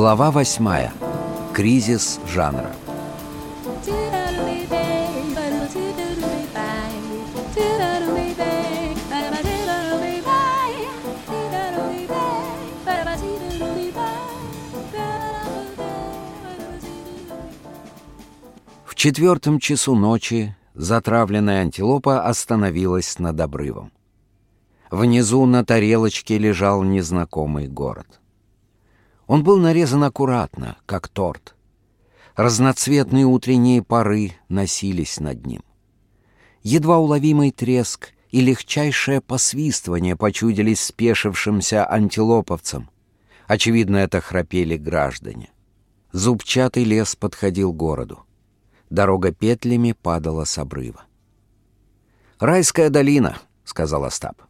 Глава восьмая. Кризис жанра. В четвертом часу ночи затравленная антилопа остановилась над обрывом. Внизу на тарелочке лежал незнакомый город. Он был нарезан аккуратно, как торт. Разноцветные утренние пары носились над ним. Едва уловимый треск и легчайшее посвистывание почудились спешившимся антилоповцам. Очевидно, это храпели граждане. Зубчатый лес подходил к городу. Дорога петлями падала с обрыва. «Райская долина», — сказал Остап.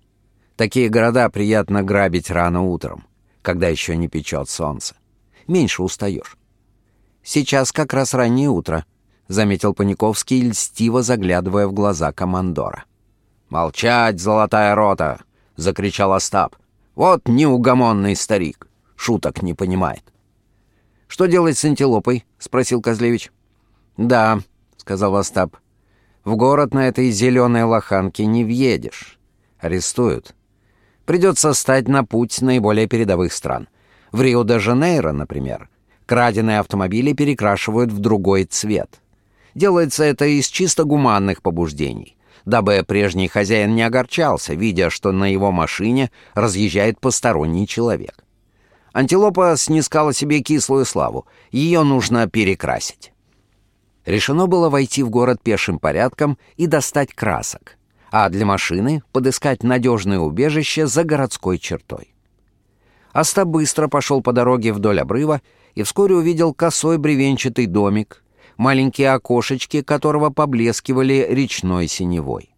«Такие города приятно грабить рано утром когда еще не печет солнце. Меньше устаешь. Сейчас как раз раннее утро, заметил Паниковский, льстиво заглядывая в глаза командора. «Молчать, золотая рота!» — закричал Остап. «Вот неугомонный старик, шуток не понимает». «Что делать с антилопой?» — спросил Козлевич. «Да», — сказал Остап. «В город на этой зеленой лоханке не въедешь. Арестуют. Придется стать на путь наиболее передовых стран. В Рио-де-Жанейро, например, краденые автомобили перекрашивают в другой цвет. Делается это из чисто гуманных побуждений, дабы прежний хозяин не огорчался, видя, что на его машине разъезжает посторонний человек. Антилопа снискала себе кислую славу, ее нужно перекрасить. Решено было войти в город пешим порядком и достать красок а для машины подыскать надежное убежище за городской чертой. Аста быстро пошел по дороге вдоль обрыва и вскоре увидел косой бревенчатый домик, маленькие окошечки которого поблескивали речной синевой.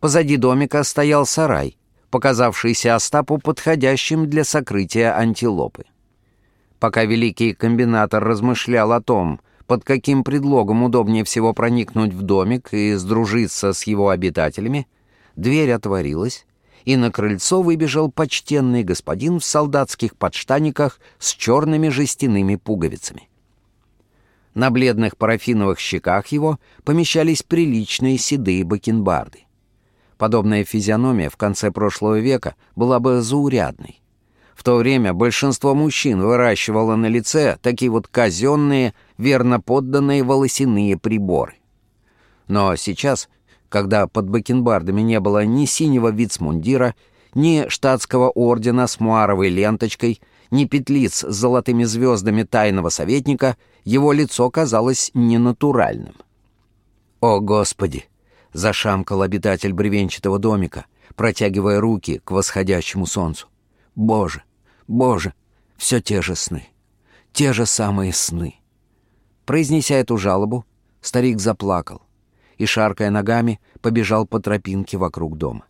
Позади домика стоял сарай, показавшийся Остапу подходящим для сокрытия антилопы. Пока великий комбинатор размышлял о том, под каким предлогом удобнее всего проникнуть в домик и сдружиться с его обитателями, дверь отворилась, и на крыльцо выбежал почтенный господин в солдатских подштаниках с черными жестяными пуговицами. На бледных парафиновых щеках его помещались приличные седые бакенбарды. Подобная физиономия в конце прошлого века была бы заурядной. В то время большинство мужчин выращивало на лице такие вот казенные, верно подданные волосяные приборы. Но сейчас, когда под бакенбардами не было ни синего вицмундира, ни штатского ордена с муаровой ленточкой, ни петлиц с золотыми звездами тайного советника, его лицо казалось ненатуральным. «О, Господи!» — зашамкал обитатель бревенчатого домика, протягивая руки к восходящему солнцу. Боже, Боже, все те же сны, те же самые сны. Произнеся эту жалобу, старик заплакал и, шаркая ногами, побежал по тропинке вокруг дома.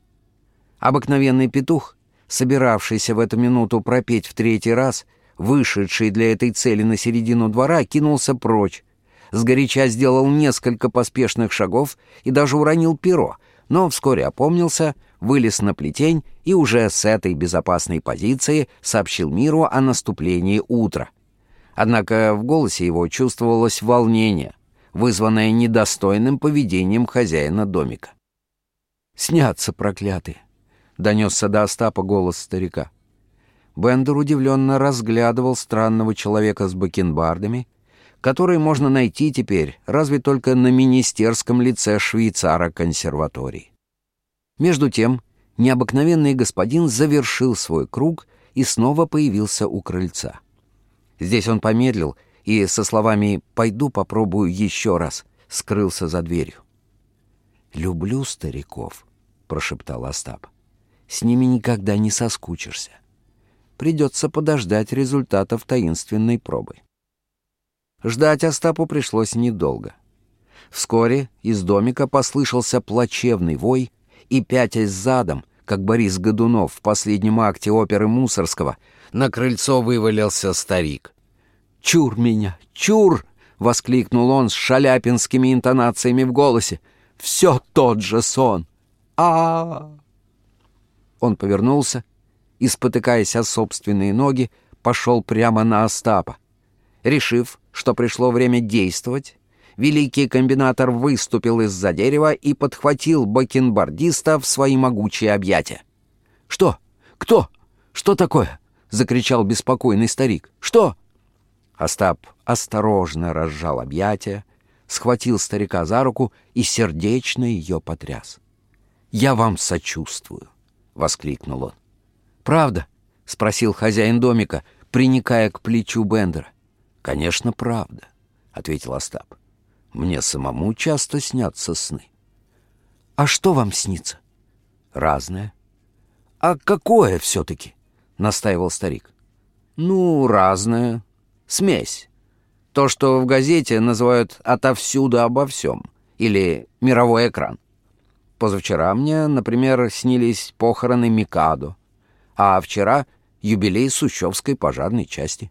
Обыкновенный петух, собиравшийся в эту минуту пропеть в третий раз, вышедший для этой цели на середину двора, кинулся прочь, сгоряча сделал несколько поспешных шагов и даже уронил перо, но вскоре опомнился, вылез на плетень и уже с этой безопасной позиции сообщил миру о наступлении утра. Однако в голосе его чувствовалось волнение, вызванное недостойным поведением хозяина домика. «Снятся проклятые!» — донесся до Остапа голос старика. Бендер удивленно разглядывал странного человека с бакенбардами, который можно найти теперь разве только на министерском лице швейцара консерватории. Между тем, необыкновенный господин завершил свой круг и снова появился у крыльца. Здесь он помедлил и со словами «пойду попробую еще раз» скрылся за дверью. «Люблю стариков», — прошептал Остап. «С ними никогда не соскучишься. Придется подождать результатов таинственной пробы». Ждать Остапу пришлось недолго. Вскоре из домика послышался плачевный вой, и, пятясь задом, как Борис Годунов в последнем акте оперы Мусорского, на крыльцо вывалился старик. «Чур меня! Чур!» — воскликнул он с шаляпинскими интонациями в голосе. «Все тот же сон! а, -а, -а Он повернулся и, спотыкаясь о собственные ноги, пошел прямо на Остапа. Решив, что пришло время действовать, великий комбинатор выступил из-за дерева и подхватил бакенбардиста в свои могучие объятия. «Что? Кто? Что такое?» — закричал беспокойный старик. «Что?» Остап осторожно разжал объятия, схватил старика за руку и сердечно ее потряс. «Я вам сочувствую», — воскликнул он. «Правда?» — спросил хозяин домика, приникая к плечу Бендера. «Конечно, правда», — ответил Остап. «Мне самому часто снятся сны». «А что вам снится?» «Разное». «А какое все-таки?» — настаивал старик. «Ну, разное. Смесь. То, что в газете называют «отовсюду обо всем» или «мировой экран». Позавчера мне, например, снились похороны Микадо, а вчера — юбилей Сущевской пожарной части.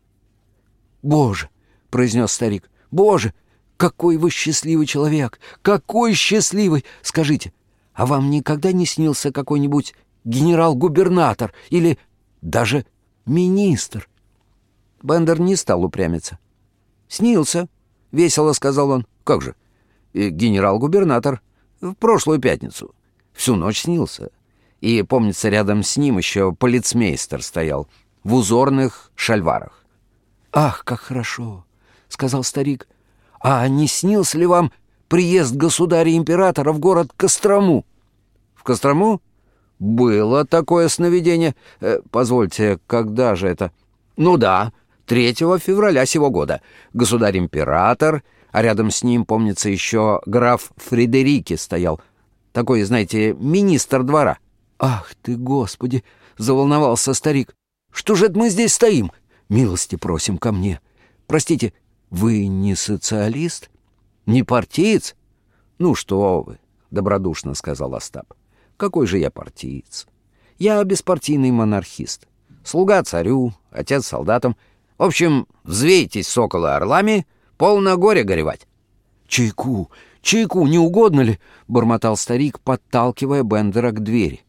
«Боже!» — произнес старик. «Боже! Какой вы счастливый человек! Какой счастливый! Скажите, а вам никогда не снился какой-нибудь генерал-губернатор или даже министр?» Бендер не стал упрямиться. «Снился», — весело сказал он. «Как же? Генерал-губернатор. В прошлую пятницу. Всю ночь снился. И, помнится, рядом с ним еще полицмейстер стоял в узорных шальварах. «Ах, как хорошо!» — сказал старик. «А не снился ли вам приезд государя-императора в город Кострому?» «В Кострому? Было такое сновидение. Э, позвольте, когда же это?» «Ну да, 3 февраля сего года. Государь-император, а рядом с ним, помнится, еще граф Фредерике стоял. Такой, знаете, министр двора». «Ах ты, Господи!» — заволновался старик. «Что же это мы здесь стоим? Милости просим ко мне. Простите, вы не социалист? Не партиец?» «Ну что вы!» — добродушно сказал Остап. «Какой же я партиец? Я беспартийный монархист. Слуга царю, отец солдатам. В общем, взвейтесь, соколы, орлами, полно горя горевать». «Чайку, чайку, не угодно ли?» — бормотал старик, подталкивая Бендера к двери.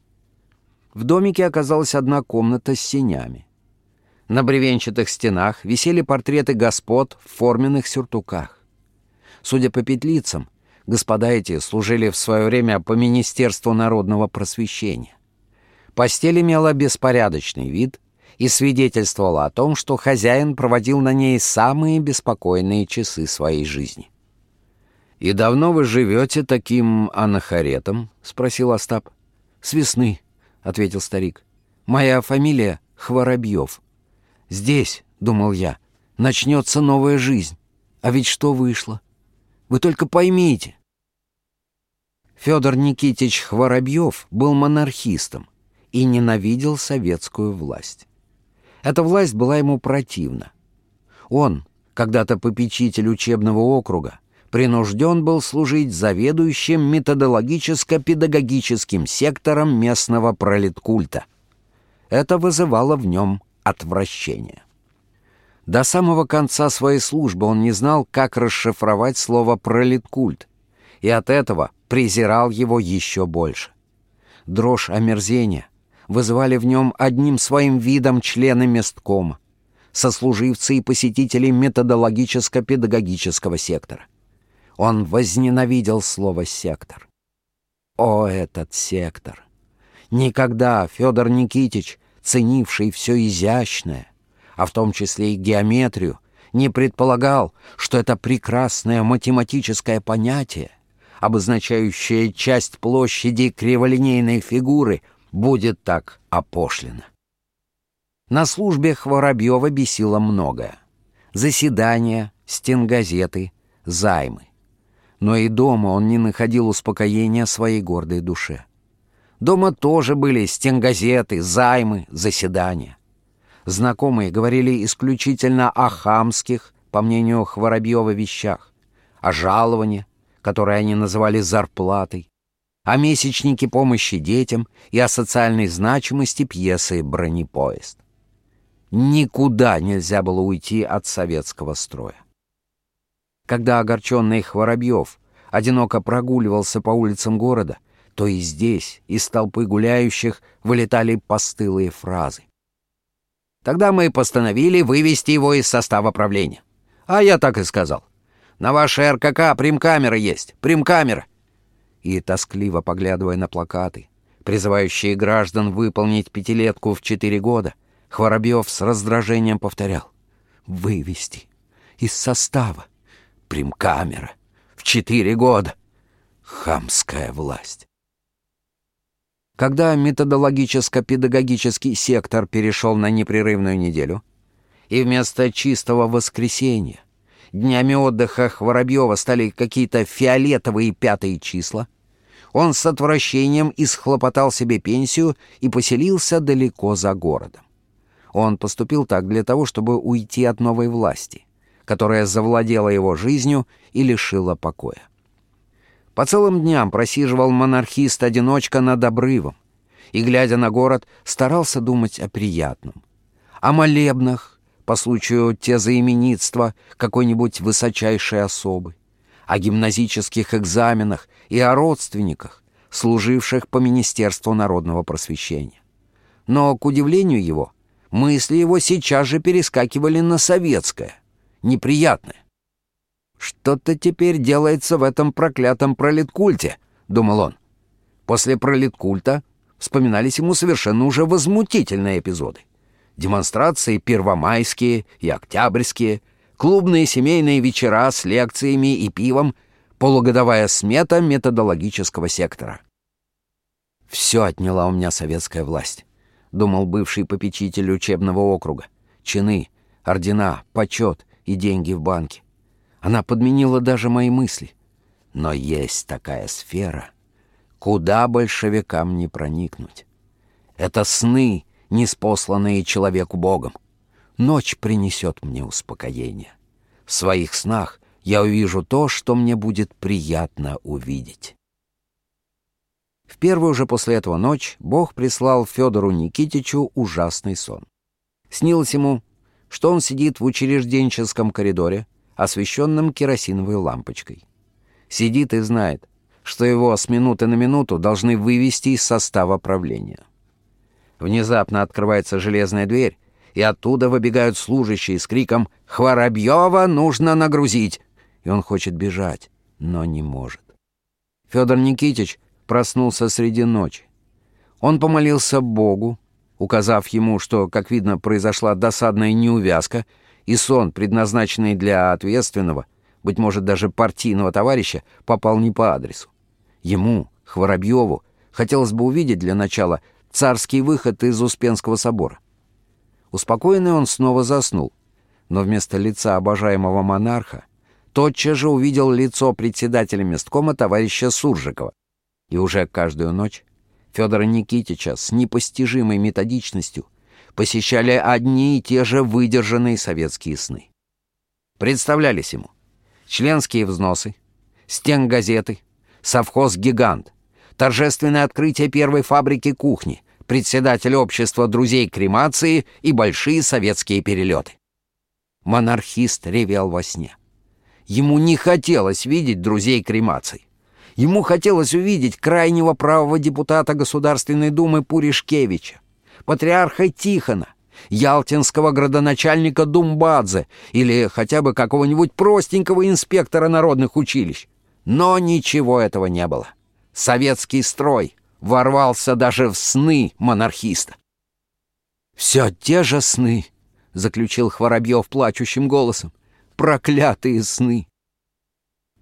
В домике оказалась одна комната с сенями. На бревенчатых стенах висели портреты господ в форменных сюртуках. Судя по петлицам, господа эти служили в свое время по Министерству народного просвещения. Постель имела беспорядочный вид и свидетельствовала о том, что хозяин проводил на ней самые беспокойные часы своей жизни. «И давно вы живете таким анахаретом?» — спросил Остап. «С весны», ответил старик. «Моя фамилия Хворобьев. Здесь, — думал я, — начнется новая жизнь. А ведь что вышло? Вы только поймите». Федор Никитич Хворобьев был монархистом и ненавидел советскую власть. Эта власть была ему противна. Он, когда-то попечитель учебного округа, принужден был служить заведующим методологическо-педагогическим сектором местного пролеткульта. Это вызывало в нем отвращение. До самого конца своей службы он не знал, как расшифровать слово «пролеткульт», и от этого презирал его еще больше. Дрожь омерзения вызывали в нем одним своим видом члены месткома, сослуживцы и посетители методологическо-педагогического сектора. Он возненавидел слово «сектор». О, этот сектор! Никогда Федор Никитич, ценивший все изящное, а в том числе и геометрию, не предполагал, что это прекрасное математическое понятие, обозначающее часть площади криволинейной фигуры, будет так опошлено. На службе Хворобьева бесило многое. Заседания, стенгазеты, займы но и дома он не находил успокоения своей гордой душе. Дома тоже были стенгазеты, займы, заседания. Знакомые говорили исключительно о хамских, по мнению Хворобьева, вещах, о жаловании, которое они называли зарплатой, о месячнике помощи детям и о социальной значимости пьесы «Бронепоезд». Никуда нельзя было уйти от советского строя. Когда огорченный Хворобьев одиноко прогуливался по улицам города, то и здесь, из толпы гуляющих, вылетали постылые фразы. Тогда мы постановили вывести его из состава правления. А я так и сказал. На вашей РКК примкамера есть, примкамера. И, тоскливо поглядывая на плакаты, призывающие граждан выполнить пятилетку в четыре года, Хворобьев с раздражением повторял. «Вывести из состава примкамера в четыре года. Хамская власть». Когда методологическо-педагогический сектор перешел на непрерывную неделю, и вместо чистого воскресенья днями отдыха Хворобьева стали какие-то фиолетовые пятые числа, он с отвращением исхлопотал себе пенсию и поселился далеко за городом. Он поступил так для того, чтобы уйти от новой власти, которая завладела его жизнью и лишила покоя. По целым дням просиживал монархист-одиночка над обрывом и, глядя на город, старался думать о приятном. О молебнах по случаю тезаименитства какой-нибудь высочайшей особы, о гимназических экзаменах и о родственниках, служивших по Министерству народного просвещения. Но, к удивлению его, мысли его сейчас же перескакивали на советское, неприятное. «Что-то теперь делается в этом проклятом пролеткульте», — думал он. После пролеткульта вспоминались ему совершенно уже возмутительные эпизоды. Демонстрации первомайские и октябрьские, клубные семейные вечера с лекциями и пивом, полугодовая смета методологического сектора. «Все отняла у меня советская власть», — думал бывший попечитель учебного округа. «Чины, ордена, почет и деньги в банке. Она подменила даже мои мысли. Но есть такая сфера, куда большевикам не проникнуть. Это сны, неспосланные человеку Богом. Ночь принесет мне успокоение. В своих снах я увижу то, что мне будет приятно увидеть. В первую же после этого ночь Бог прислал Федору Никитичу ужасный сон. Снилось ему, что он сидит в учрежденческом коридоре, освещенным керосиновой лампочкой. Сидит и знает, что его с минуты на минуту должны вывести из состава правления. Внезапно открывается железная дверь, и оттуда выбегают служащие с криком «Хворобьева нужно нагрузить!» И он хочет бежать, но не может. Федор Никитич проснулся среди ночи. Он помолился Богу, указав ему, что, как видно, произошла досадная неувязка, и сон, предназначенный для ответственного, быть может, даже партийного товарища, попал не по адресу. Ему, Хворобьеву, хотелось бы увидеть для начала царский выход из Успенского собора. Успокоенный он снова заснул, но вместо лица обожаемого монарха тотчас же увидел лицо председателя месткома товарища Суржикова. И уже каждую ночь Федора Никитича с непостижимой методичностью посещали одни и те же выдержанные советские сны. Представлялись ему членские взносы, стенгазеты, совхоз-гигант, торжественное открытие первой фабрики кухни, председатель общества друзей кремации и большие советские перелеты. Монархист ревел во сне. Ему не хотелось видеть друзей кремации. Ему хотелось увидеть крайнего правого депутата Государственной Думы Пуришкевича, патриарха Тихона, ялтинского градоначальника Думбадзе или хотя бы какого-нибудь простенького инспектора народных училищ. Но ничего этого не было. Советский строй ворвался даже в сны монархиста. «Все те же сны», — заключил Хворобьев плачущим голосом. «Проклятые сны!»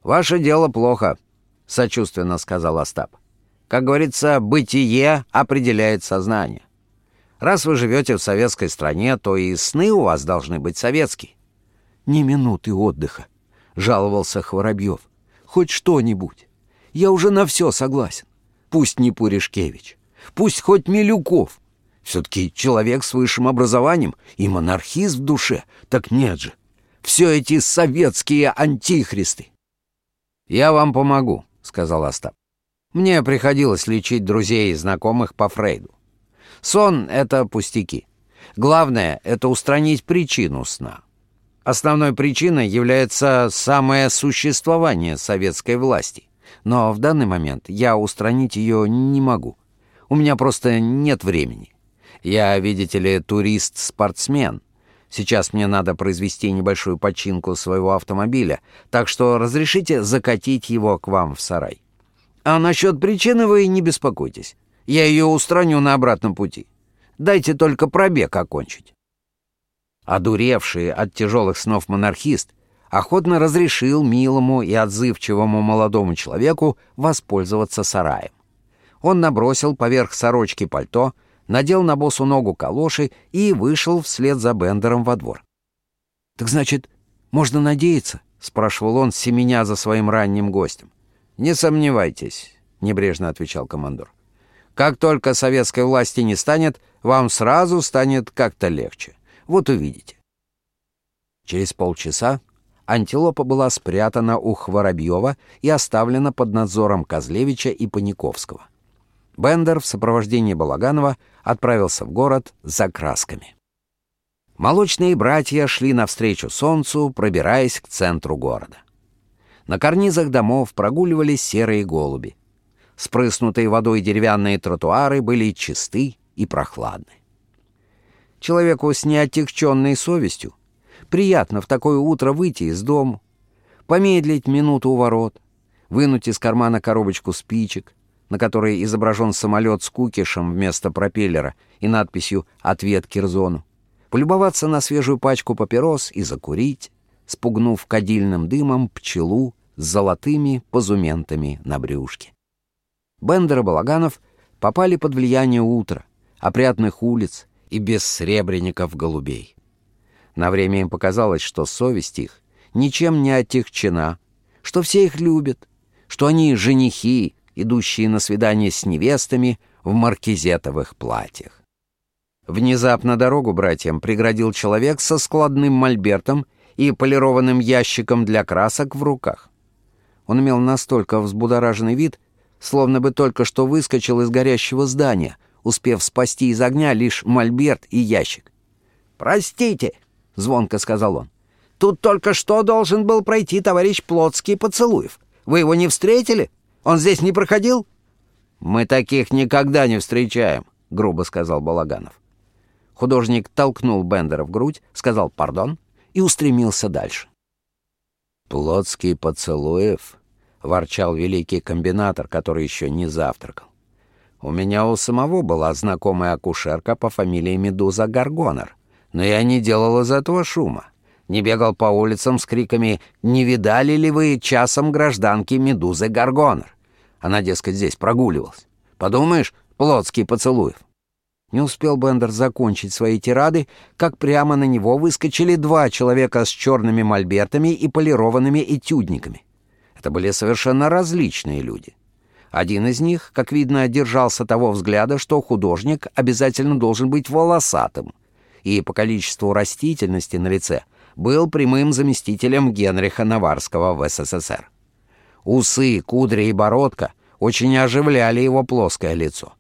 «Ваше дело плохо», — сочувственно сказал Остап. «Как говорится, бытие определяет сознание. Раз вы живете в советской стране, то и сны у вас должны быть советские. «Ни минуты отдыха», — жаловался Хворобьев. «Хоть что-нибудь. Я уже на все согласен. Пусть не Пуришкевич, пусть хоть Милюков. Все-таки человек с высшим образованием и монархист в душе. Так нет же. Все эти советские антихристы». «Я вам помогу», — сказал Остап. «Мне приходилось лечить друзей и знакомых по Фрейду. Сон — это пустяки. Главное — это устранить причину сна. Основной причиной является самое существование советской власти. Но в данный момент я устранить ее не могу. У меня просто нет времени. Я, видите ли, турист-спортсмен. Сейчас мне надо произвести небольшую починку своего автомобиля, так что разрешите закатить его к вам в сарай. А насчет причины вы не беспокойтесь. Я ее устраню на обратном пути. Дайте только пробег окончить». Одуревший от тяжелых снов монархист охотно разрешил милому и отзывчивому молодому человеку воспользоваться сараем. Он набросил поверх сорочки пальто, надел на босу ногу калоши и вышел вслед за Бендером во двор. «Так значит, можно надеяться?» — спрашивал он, семеня за своим ранним гостем. «Не сомневайтесь», — небрежно отвечал командор. «Как только советской власти не станет, вам сразу станет как-то легче. Вот увидите». Через полчаса антилопа была спрятана у Хворобьева и оставлена под надзором Козлевича и Паниковского. Бендер в сопровождении Балаганова отправился в город за красками. Молочные братья шли навстречу солнцу, пробираясь к центру города. На карнизах домов прогуливались серые голуби. Спрыснутые водой деревянные тротуары были чисты и прохладны. Человеку с неотягченной совестью приятно в такое утро выйти из дому, помедлить минуту у ворот, вынуть из кармана коробочку спичек, на которой изображен самолет с кукишем вместо пропеллера и надписью «Ответ Кирзону», полюбоваться на свежую пачку папирос и закурить, спугнув кадильным дымом пчелу с золотыми позументами на брюшке. Бендер и Балаганов попали под влияние утра, опрятных улиц и бессребренников голубей. На время им показалось, что совесть их ничем не отягчена, что все их любят, что они женихи, идущие на свидание с невестами в маркизетовых платьях. Внезапно дорогу братьям преградил человек со складным мольбертом и полированным ящиком для красок в руках. Он имел настолько взбудораженный вид, словно бы только что выскочил из горящего здания, успев спасти из огня лишь мольберт и ящик. «Простите», — звонко сказал он, — «тут только что должен был пройти товарищ Плотский Поцелуев. Вы его не встретили? Он здесь не проходил?» «Мы таких никогда не встречаем», — грубо сказал Балаганов. Художник толкнул Бендера в грудь, сказал «пардон» и устремился дальше. «Плотский поцелуев», — ворчал великий комбинатор, который еще не завтракал. «У меня у самого была знакомая акушерка по фамилии Медуза Гаргонер, но я не делал из этого шума. Не бегал по улицам с криками «Не видали ли вы часом гражданки Медузы Гаргонер?» Она, дескать, здесь прогуливалась. Подумаешь, плотский поцелуев. Не успел Бендер закончить свои тирады, как прямо на него выскочили два человека с черными мольбертами и полированными этюдниками. Это были совершенно различные люди. Один из них, как видно, держался того взгляда, что художник обязательно должен быть волосатым, и по количеству растительности на лице был прямым заместителем Генриха Наварского в СССР. Усы, кудри и бородка очень оживляли его плоское лицо.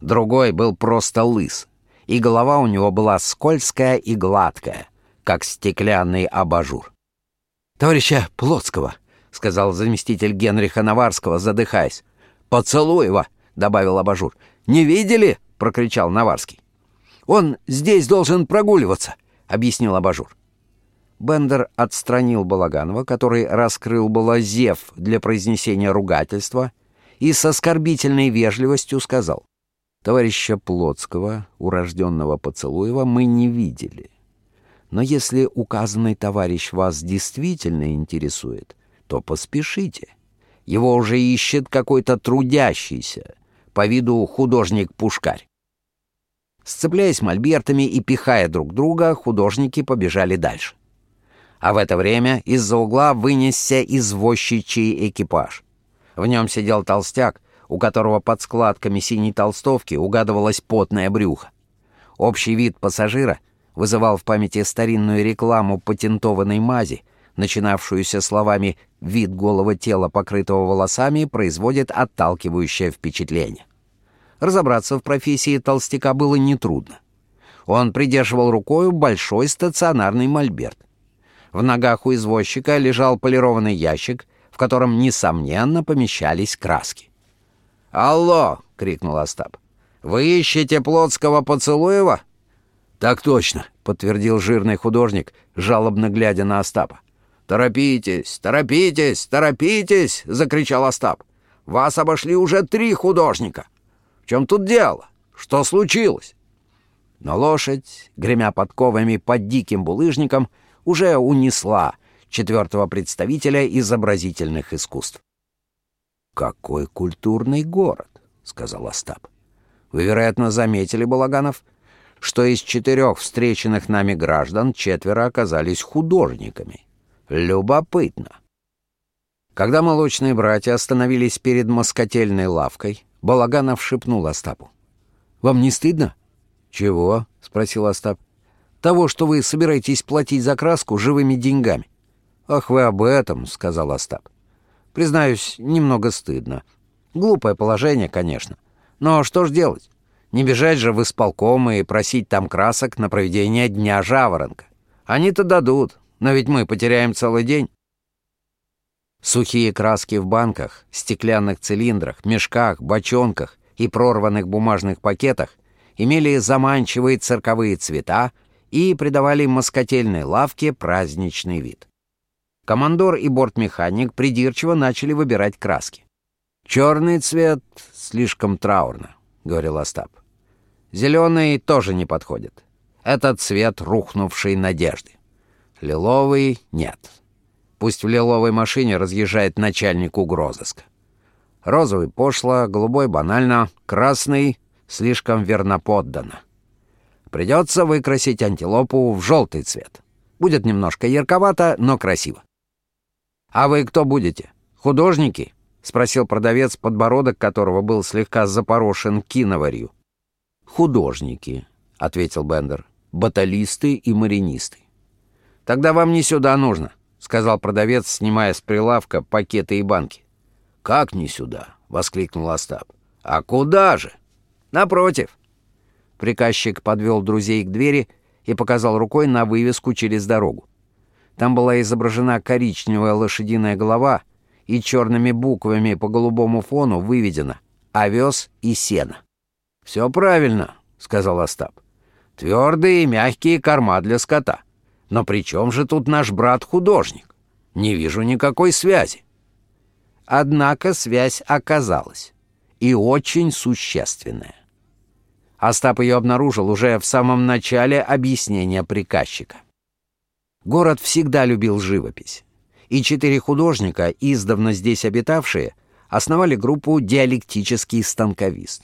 Другой был просто лыс, и голова у него была скользкая и гладкая, как стеклянный абажур. «Товарища Плотского», — сказал заместитель Генриха Наварского, задыхаясь. «Поцелуй его», — добавил абажур. «Не видели?» — прокричал Наварский. «Он здесь должен прогуливаться», — объяснил абажур. Бендер отстранил Балаганова, который раскрыл было зев для произнесения ругательства, и с оскорбительной вежливостью сказал. Товарища Плотского, урожденного Поцелуева, мы не видели. Но если указанный товарищ вас действительно интересует, то поспешите. Его уже ищет какой-то трудящийся, по виду художник-пушкарь. Сцепляясь мольбертами и пихая друг друга, художники побежали дальше. А в это время из-за угла вынесся извозчичий экипаж. В нем сидел толстяк, у которого под складками синей толстовки угадывалось потное брюхо. Общий вид пассажира вызывал в памяти старинную рекламу патентованной мази, начинавшуюся словами «вид голого тела, покрытого волосами, производит отталкивающее впечатление». Разобраться в профессии толстяка было нетрудно. Он придерживал рукою большой стационарный мольберт. В ногах у извозчика лежал полированный ящик, в котором, несомненно, помещались краски. «Алло!» — крикнул Остап. «Вы ищете Плотского Поцелуева?» «Так точно», — подтвердил жирный художник, жалобно глядя на Остапа. «Торопитесь, торопитесь, торопитесь!» — закричал Остап. «Вас обошли уже три художника. В чем тут дело? Что случилось?» Но лошадь, гремя подковами под диким булыжником, уже унесла четвертого представителя изобразительных искусств. «Какой культурный город!» — сказал Остап. «Вы, вероятно, заметили, Балаганов, что из четырех встреченных нами граждан четверо оказались художниками. Любопытно!» Когда молочные братья остановились перед москотельной лавкой, Балаганов шепнул Остапу. «Вам не стыдно?» «Чего?» — спросил Остап. «Того, что вы собираетесь платить за краску живыми деньгами». «Ах, вы об этом», — сказал Остап. «Признаюсь, немного стыдно. Глупое положение, конечно. Но что ж делать? Не бежать же в исполком и просить там красок на проведение Дня Жаворонка. Они-то дадут, но ведь мы потеряем целый день». Сухие краски в банках, стеклянных цилиндрах, мешках, бочонках и прорванных бумажных пакетах имели заманчивые цирковые цвета и придавали москотельной лавке праздничный вид. Командор и бортмеханик придирчиво начали выбирать краски. «Черный цвет слишком траурно», — говорил Остап. «Зеленый тоже не подходит. Это цвет рухнувшей надежды. Лиловый — нет. Пусть в лиловой машине разъезжает начальник угрозыска. Розовый пошло, голубой банально, красный слишком верноподдано. Придется выкрасить антилопу в желтый цвет. Будет немножко ярковато, но красиво. «А вы кто будете? Художники?» — спросил продавец, подбородок которого был слегка запорошен киноварью. «Художники», — ответил Бендер. «Баталисты и маринисты». «Тогда вам не сюда нужно», — сказал продавец, снимая с прилавка пакеты и банки. «Как не сюда?» — воскликнул Остап. «А куда же?» «Напротив». Приказчик подвел друзей к двери и показал рукой на вывеску через дорогу. Там была изображена коричневая лошадиная голова и черными буквами по голубому фону выведено «Овес и сено». «Все правильно», — сказал Остап. «Твердые и мягкие корма для скота. Но при чем же тут наш брат-художник? Не вижу никакой связи». Однако связь оказалась и очень существенная. Остап ее обнаружил уже в самом начале объяснения приказчика. Город всегда любил живопись, и четыре художника, издавна здесь обитавшие, основали группу «Диалектический станковист».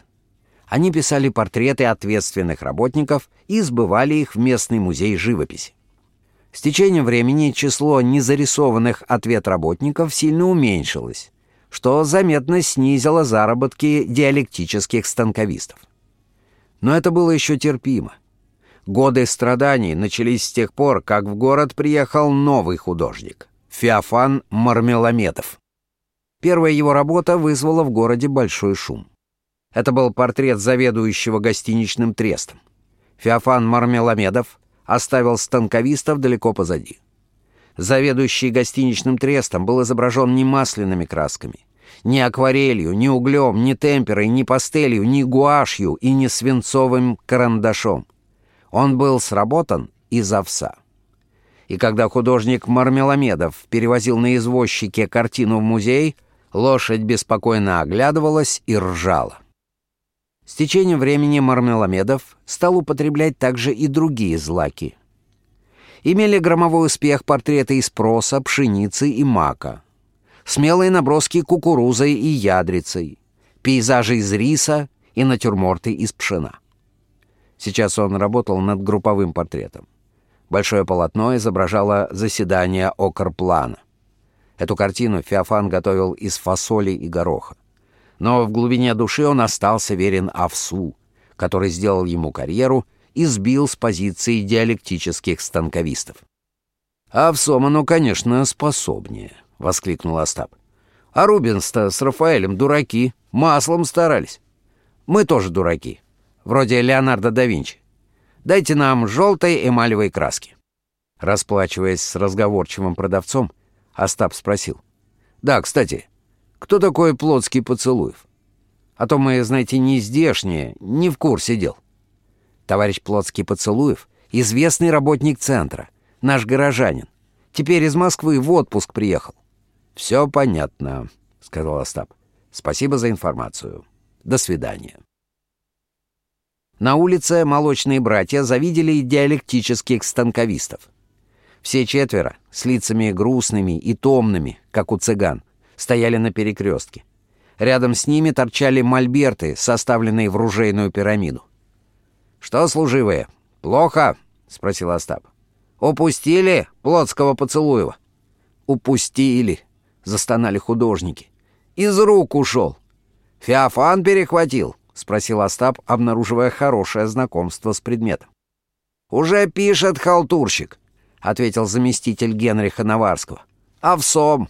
Они писали портреты ответственных работников и сбывали их в местный музей живописи. С течением времени число незарисованных ответработников сильно уменьшилось, что заметно снизило заработки диалектических станковистов. Но это было еще терпимо. Годы страданий начались с тех пор, как в город приехал новый художник — Феофан Мармеламедов. Первая его работа вызвала в городе большой шум. Это был портрет заведующего гостиничным трестом. Феофан Мармеламедов оставил станковистов далеко позади. Заведующий гостиничным трестом был изображен не масляными красками, не акварелью, не углем, не темперой, не пастелью, не гуашью и не свинцовым карандашом. Он был сработан из овса. И когда художник Мармеламедов перевозил на извозчике картину в музей, лошадь беспокойно оглядывалась и ржала. С течением времени Мармеламедов стал употреблять также и другие злаки — имели громовой успех портреты из проса, пшеницы и мака, смелые наброски кукурузой и ядрицей, пейзажи из риса и натюрморты из пшена. Сейчас он работал над групповым портретом. Большое полотно изображало заседание окорплана. Эту картину Феофан готовил из фасоли и гороха. Но в глубине души он остался верен овсу, который сделал ему карьеру — и сбил с позиции диалектических станковистов. «А Соману, конечно, способнее», — воскликнул Остап. «А Рубинс-то с Рафаэлем дураки, маслом старались. Мы тоже дураки, вроде Леонардо да Винчи. Дайте нам желтой эмалевой краски». Расплачиваясь с разговорчивым продавцом, Остап спросил. «Да, кстати, кто такой Плотский Поцелуев? А то мы, знаете, не здешние, не в курсе дел». Товарищ Плотский Поцелуев — известный работник центра, наш горожанин. Теперь из Москвы в отпуск приехал». «Все понятно», — сказал Остап. «Спасибо за информацию. До свидания». На улице молочные братья завидели диалектических станковистов. Все четверо, с лицами грустными и томными, как у цыган, стояли на перекрестке. Рядом с ними торчали мольберты, составленные в ружейную пирамиду. «Что, служивые, плохо?» — спросил Остап. «Упустили Плотского Поцелуева?» «Упустили», — застонали художники. «Из рук ушел». «Феофан перехватил?» — спросил Остап, обнаруживая хорошее знакомство с предметом. «Уже пишет халтурщик», — ответил заместитель Генриха Наварского. «Овсом.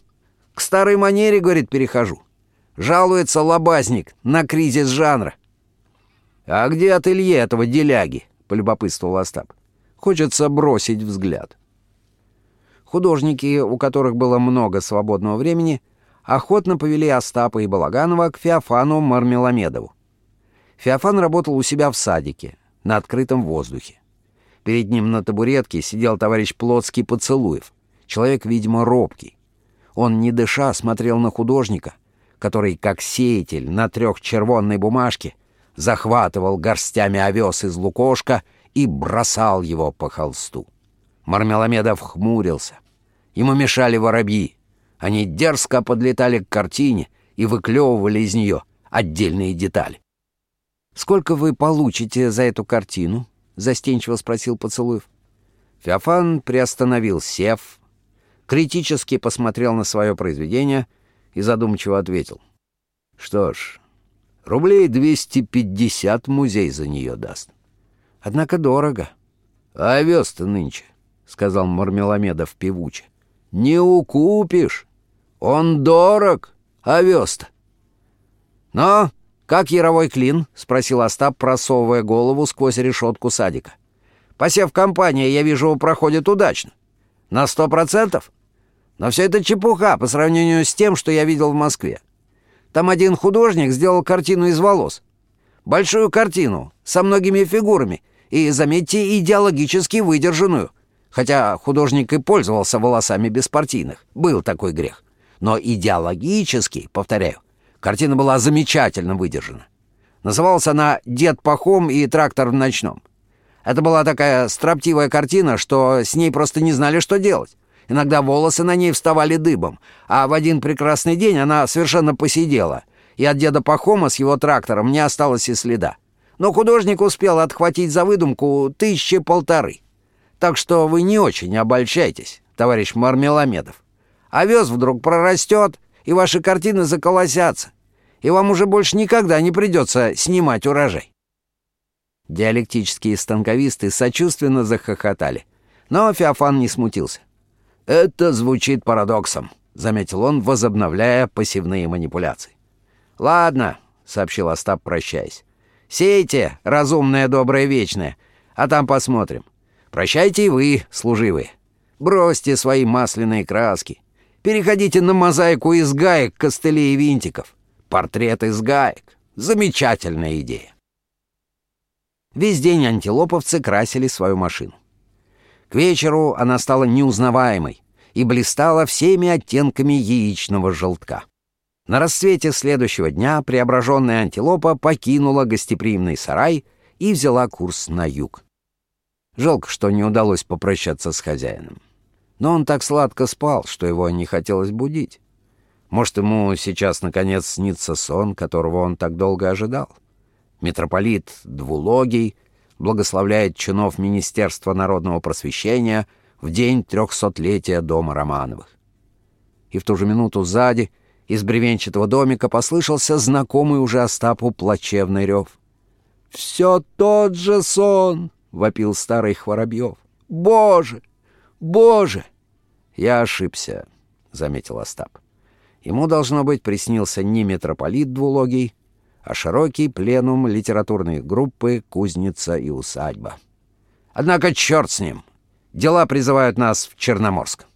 К старой манере, — говорит, — перехожу. Жалуется лобазник на кризис жанра». «А где ателье этого деляги?» — полюбопытствовал Остап. «Хочется бросить взгляд». Художники, у которых было много свободного времени, охотно повели Остапа и Балаганова к Феофану Мармеламедову. Феофан работал у себя в садике, на открытом воздухе. Перед ним на табуретке сидел товарищ Плотский Поцелуев, человек, видимо, робкий. Он, не дыша, смотрел на художника, который, как сеятель на трех червонной бумажке, захватывал горстями овес из лукошка и бросал его по холсту. Мармеламедов хмурился. Ему мешали воробьи. Они дерзко подлетали к картине и выклевывали из нее отдельные детали. «Сколько вы получите за эту картину?» — застенчиво спросил Поцелуев. Феофан приостановил сев, критически посмотрел на свое произведение и задумчиво ответил. «Что ж, рублей 250 музей за нее даст. Однако дорого. А овес-то нынче, — сказал Мармеламедов певуче. Не укупишь. Он дорог, овес-то. Но «Как яровой клин?» — спросил Остап, просовывая голову сквозь решетку садика. «Посев компания, я вижу, проходит удачно. На сто процентов? Но все это чепуха по сравнению с тем, что я видел в Москве. Там один художник сделал картину из волос. Большую картину, со многими фигурами, и, заметьте, идеологически выдержанную. Хотя художник и пользовался волосами беспартийных. Был такой грех. Но идеологически, повторяю, Картина была замечательно выдержана. Называлась она «Дед Пахом и трактор в ночном». Это была такая строптивая картина, что с ней просто не знали, что делать. Иногда волосы на ней вставали дыбом, а в один прекрасный день она совершенно посидела, и от деда Пахома с его трактором не осталось и следа. Но художник успел отхватить за выдумку тысячи полторы. Так что вы не очень обольщайтесь, товарищ Мармеламедов. Овес вдруг прорастет, и ваши картины заколосятся, и вам уже больше никогда не придется снимать урожай». Диалектические станковисты сочувственно захохотали, но Феофан не смутился. «Это звучит парадоксом», — заметил он, возобновляя пассивные манипуляции. «Ладно», — сообщил Остап, прощаясь. «Сейте, разумное, доброе, вечное, а там посмотрим. Прощайте и вы, служивые. Бросьте свои масляные краски. Переходите на мозаику из гаек, костылей и винтиков. Портрет из гаек. Замечательная идея. Весь день антилоповцы красили свою машину. К вечеру она стала неузнаваемой и блистала всеми оттенками яичного желтка. На рассвете следующего дня преображенная антилопа покинула гостеприимный сарай и взяла курс на юг. Жалко, что не удалось попрощаться с хозяином. Но он так сладко спал, что его не хотелось будить. Может, ему сейчас, наконец, снится сон, которого он так долго ожидал. Митрополит Двулогий благословляет чинов Министерства народного просвещения в день трехсотлетия дома Романовых. И в ту же минуту сзади из бревенчатого домика послышался знакомый уже Остапу плачевный рев. «Все тот же сон!» — вопил старый Хворобьев. «Боже! Боже!» «Я ошибся», — заметил Остап. Ему, должно быть, приснился не митрополит двулогий, а широкий пленум литературной группы «Кузница и усадьба». Однако черт с ним. Дела призывают нас в Черноморск.